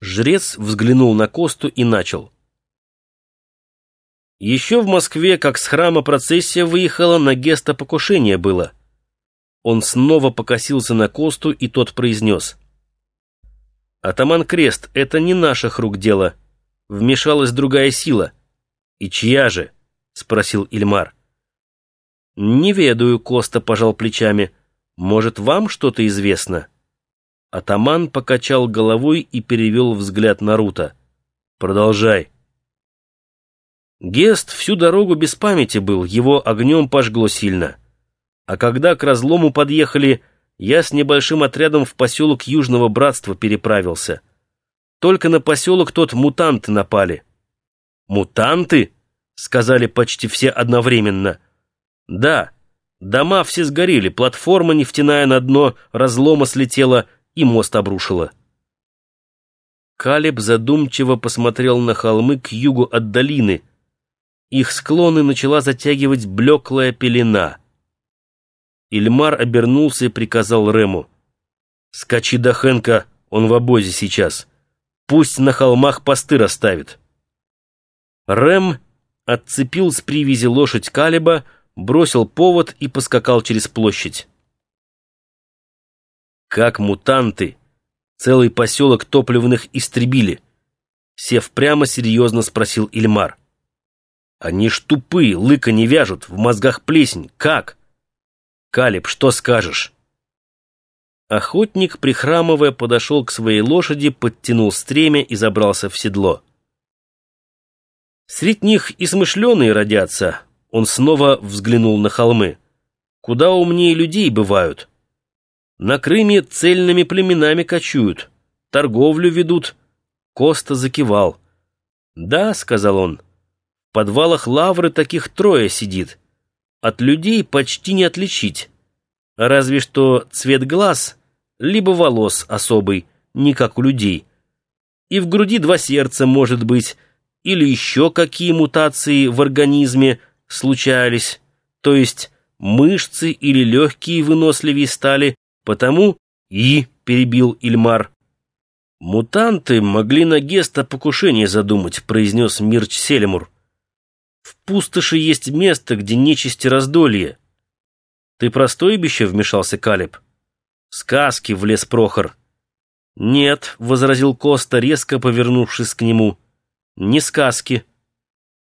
Жрец взглянул на Косту и начал. Еще в Москве, как с храма процессия выехала, на геста покушение было. Он снова покосился на Косту, и тот произнес. «Атаман Крест, это не наших рук дело. Вмешалась другая сила. И чья же?» — спросил Ильмар. «Не ведаю», — Коста пожал плечами. «Может, вам что-то известно?» Атаман покачал головой и перевел взгляд на Рута. «Продолжай». Гест всю дорогу без памяти был, его огнем пожгло сильно. А когда к разлому подъехали, я с небольшим отрядом в поселок Южного Братства переправился. Только на поселок тот мутанты напали. «Мутанты?» — сказали почти все одновременно. «Да, дома все сгорели, платформа нефтяная на дно разлома слетела — и мост обрушило. Калеб задумчиво посмотрел на холмы к югу от долины. Их склоны начала затягивать блеклая пелена. Ильмар обернулся и приказал Рему. «Скачи до Хенка, он в обозе сейчас. Пусть на холмах посты расставит». Рэм отцепил с привязи лошадь Калеба, бросил повод и поскакал через площадь. Как мутанты целый поселок топливных истребили? Сев прямо серьезно спросил Ильмар. Они ж тупые, лыка не вяжут, в мозгах плесень. Как? Калиб, что скажешь? Охотник, прихрамывая, подошел к своей лошади, подтянул стремя и забрался в седло. Средь них и смышленые родятся. Он снова взглянул на холмы. Куда умнее людей бывают. На Крыме цельными племенами кочуют, торговлю ведут. Коста закивал. «Да», — сказал он, — «в подвалах лавры таких трое сидит. От людей почти не отличить. Разве что цвет глаз, либо волос особый, не как у людей. И в груди два сердца, может быть, или еще какие мутации в организме случались, то есть мышцы или легкие выносливее стали, Потому и, перебил Ильмар. Мутанты могли на Геста покушение задумать, произнес Мирч Селемур. В пустоши есть место, где нечисти раздолье. Ты про стойбище вмешался Калиб? Сказки, влез Прохор. Нет, возразил Коста, резко повернувшись к нему. Не сказки.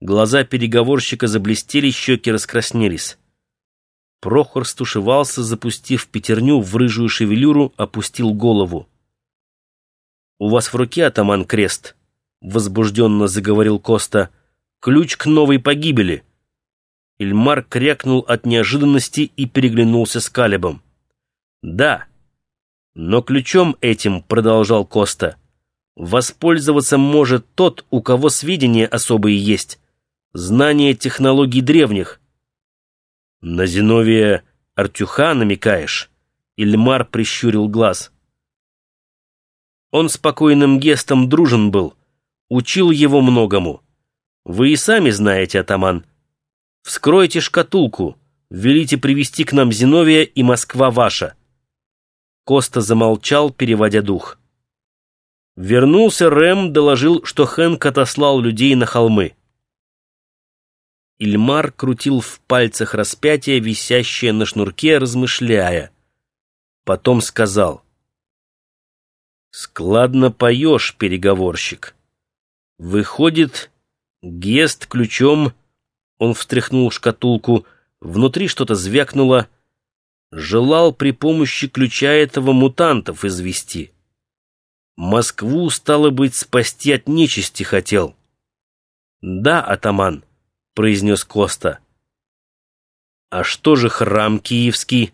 Глаза переговорщика заблестели, щеки раскраснелись. Прохор стушевался, запустив пятерню в рыжую шевелюру, опустил голову. «У вас в руке, атаман, крест?» — возбужденно заговорил Коста. «Ключ к новой погибели». Ильмар крякнул от неожиданности и переглянулся с Калибом. «Да, но ключом этим, — продолжал Коста, — воспользоваться может тот, у кого сведения особые есть, знание технологий древних, «На Зиновия Артюха намекаешь?» Ильмар прищурил глаз. Он спокойным гестом дружен был, учил его многому. Вы и сами знаете, атаман. Вскройте шкатулку, велите привести к нам Зиновия и Москва ваша. Коста замолчал, переводя дух. Вернулся Рэм, доложил, что Хэнк отослал людей на холмы. Ильмар крутил в пальцах распятие, висящее на шнурке, размышляя. Потом сказал. «Складно поешь, переговорщик. Выходит, Гест ключом...» Он встряхнул шкатулку, внутри что-то звякнуло. Желал при помощи ключа этого мутантов извести. Москву, стало быть, спасти от нечисти хотел. «Да, атаман» произнес Коста. А что же храм киевский?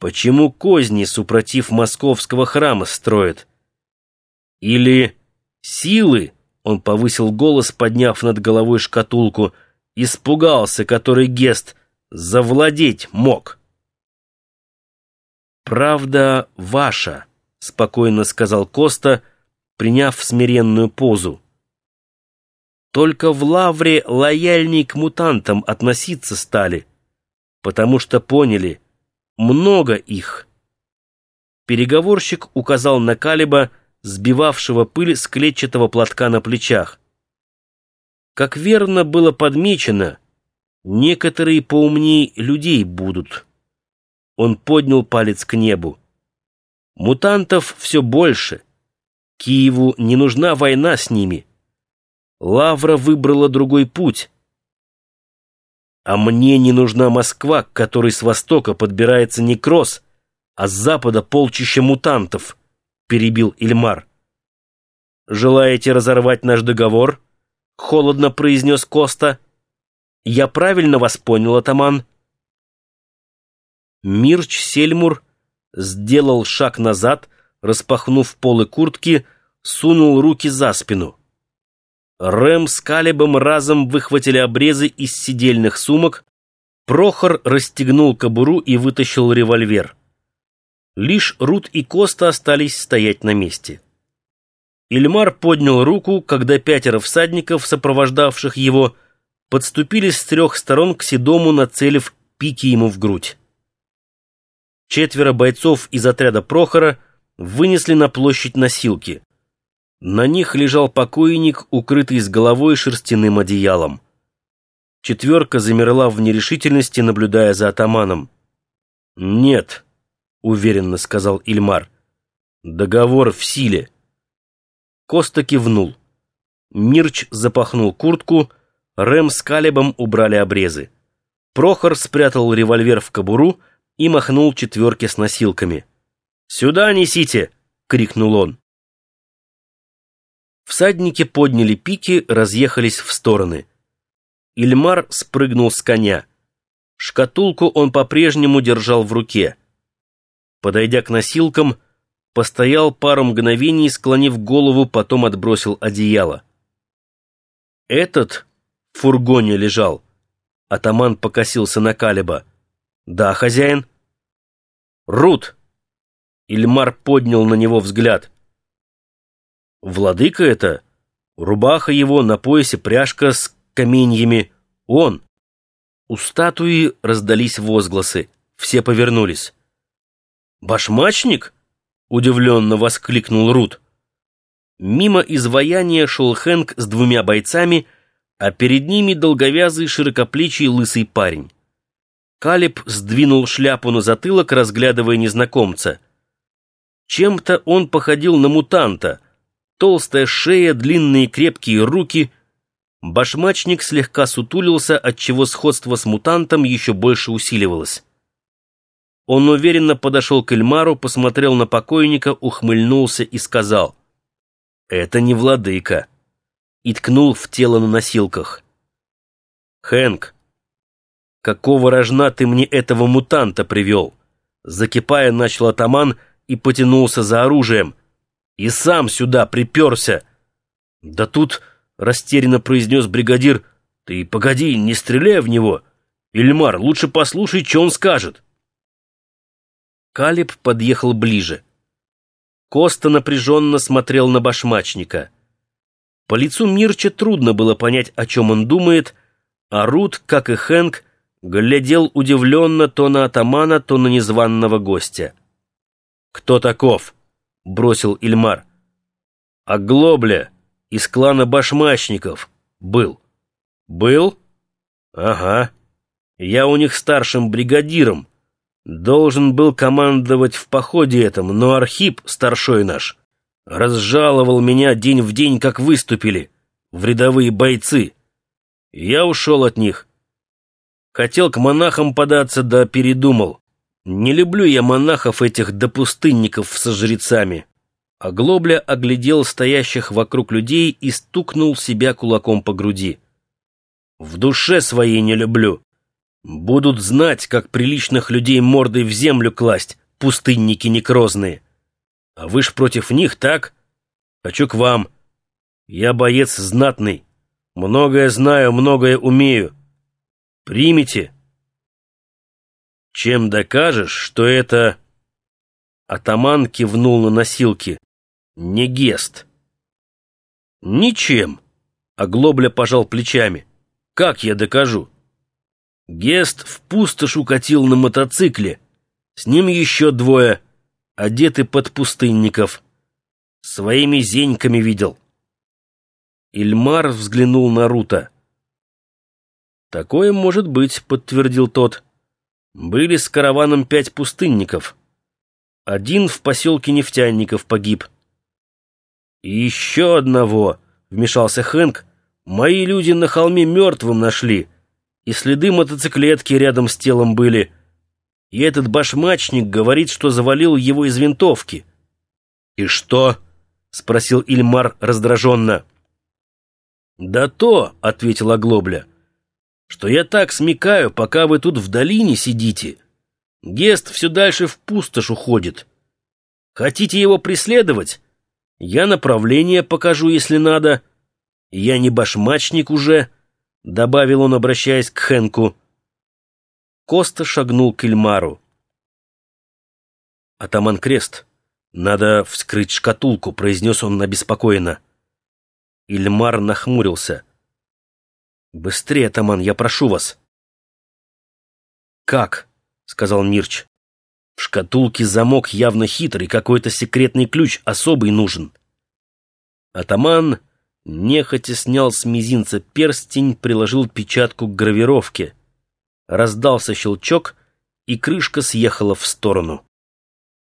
Почему козни, супротив московского храма, строят? Или силы, он повысил голос, подняв над головой шкатулку, испугался, который Гест завладеть мог. «Правда ваша», — спокойно сказал Коста, приняв смиренную позу. Только в Лавре лояльней к мутантам относиться стали, потому что поняли, много их. Переговорщик указал на Калиба, сбивавшего пыль с клетчатого платка на плечах. Как верно было подмечено, некоторые поумней людей будут. Он поднял палец к небу. Мутантов все больше. Киеву не нужна война с ними. Лавра выбрала другой путь. А мне не нужна Москва, к которой с востока подбирается не кросс, а с запада полчища мутантов, перебил Ильмар. Желаете разорвать наш договор? Холодно произнес Коста. Я правильно вас понял, атаман? Мирч Сельмур сделал шаг назад, распахнув полы куртки, сунул руки за спину. Рэм с Калибом разом выхватили обрезы из сидельных сумок. Прохор расстегнул кобуру и вытащил револьвер. Лишь Рут и Коста остались стоять на месте. Ильмар поднял руку, когда пятеро всадников, сопровождавших его, подступили с трех сторон к Седому, нацелив пики ему в грудь. Четверо бойцов из отряда Прохора вынесли на площадь носилки. На них лежал покойник, укрытый с головой шерстяным одеялом. Четверка замерла в нерешительности, наблюдая за атаманом. «Нет», — уверенно сказал Ильмар, — «договор в силе». Коста кивнул. Мирч запахнул куртку, Рэм с Калибом убрали обрезы. Прохор спрятал револьвер в кобуру и махнул четверке с носилками. «Сюда несите!» — крикнул он. Всадники подняли пики, разъехались в стороны. Ильмар спрыгнул с коня. Шкатулку он по-прежнему держал в руке. Подойдя к носилкам, постоял пару мгновений, склонив голову, потом отбросил одеяло. «Этот в фургоне лежал». Атаман покосился на Калиба. «Да, хозяин?» «Рут!» Ильмар поднял на него взгляд. «Владыка это? Рубаха его, на поясе пряжка с каменьями. Он!» У статуи раздались возгласы. Все повернулись. «Башмачник?» — удивленно воскликнул Рут. Мимо изваяния шел Хэнк с двумя бойцами, а перед ними долговязый широкоплечий лысый парень. Калиб сдвинул шляпу на затылок, разглядывая незнакомца. Чем-то он походил на мутанта. Толстая шея, длинные крепкие руки. Башмачник слегка сутулился, отчего сходство с мутантом еще больше усиливалось. Он уверенно подошел к Эльмару, посмотрел на покойника, ухмыльнулся и сказал «Это не владыка» и ткнул в тело на носилках. «Хэнк, какого рожна ты мне этого мутанта привел?» Закипая, начал атаман и потянулся за оружием. «И сам сюда приперся!» «Да тут...» — растерянно произнес бригадир. «Ты погоди, не стреляй в него! Ильмар, лучше послушай, что он скажет!» Калиб подъехал ближе. Коста напряженно смотрел на башмачника. По лицу Мирча трудно было понять, о чем он думает, а Рут, как и Хэнк, глядел удивленно то на атамана, то на незваного гостя. «Кто таков?» — бросил Ильмар. «А Глобля из клана башмачников был». «Был? Ага. Я у них старшим бригадиром, Должен был командовать в походе этом, но Архип, старшой наш, разжаловал меня день в день, как выступили, в рядовые бойцы. Я ушел от них. Хотел к монахам податься, да передумал. Не люблю я монахов этих да пустынников со жрецами. А Глобля оглядел стоящих вокруг людей и стукнул себя кулаком по груди. В душе своей не люблю. Будут знать, как приличных людей мордой в землю класть, пустынники некрозные. А вы ж против них, так? Хочу к вам. Я боец знатный. Многое знаю, многое умею. Примите. Чем докажешь, что это... Атаман кивнул на носилки. Не гест. Ничем. А Глобля пожал плечами. Как я докажу? Гест в пустошь укатил на мотоцикле. С ним еще двое, одеты под пустынников. Своими зеньками видел. Ильмар взглянул на Рута. «Такое может быть», — подтвердил тот. «Были с караваном пять пустынников. Один в поселке нефтяников погиб». «И еще одного», — вмешался Хэнк, — «мои люди на холме мертвым нашли, и следы мотоциклетки рядом с телом были. И этот башмачник говорит, что завалил его из винтовки». «И что?» — спросил Ильмар раздраженно. «Да то», — ответил Оглобля, — «что я так смекаю, пока вы тут в долине сидите. Гест все дальше в пустошь уходит. Хотите его преследовать? Я направление покажу, если надо. Я не башмачник уже», — добавил он, обращаясь к Хенку. Коста шагнул к Ильмару. «Атаман Крест, надо вскрыть шкатулку», — произнес он обеспокоенно. Ильмар нахмурился. «Быстрее, атаман, я прошу вас!» «Как?» — сказал Мирч. «В шкатулке замок явно хитрый, какой-то секретный ключ особый нужен». Атаман нехотя снял с мизинца перстень, приложил печатку к гравировке. Раздался щелчок, и крышка съехала в сторону.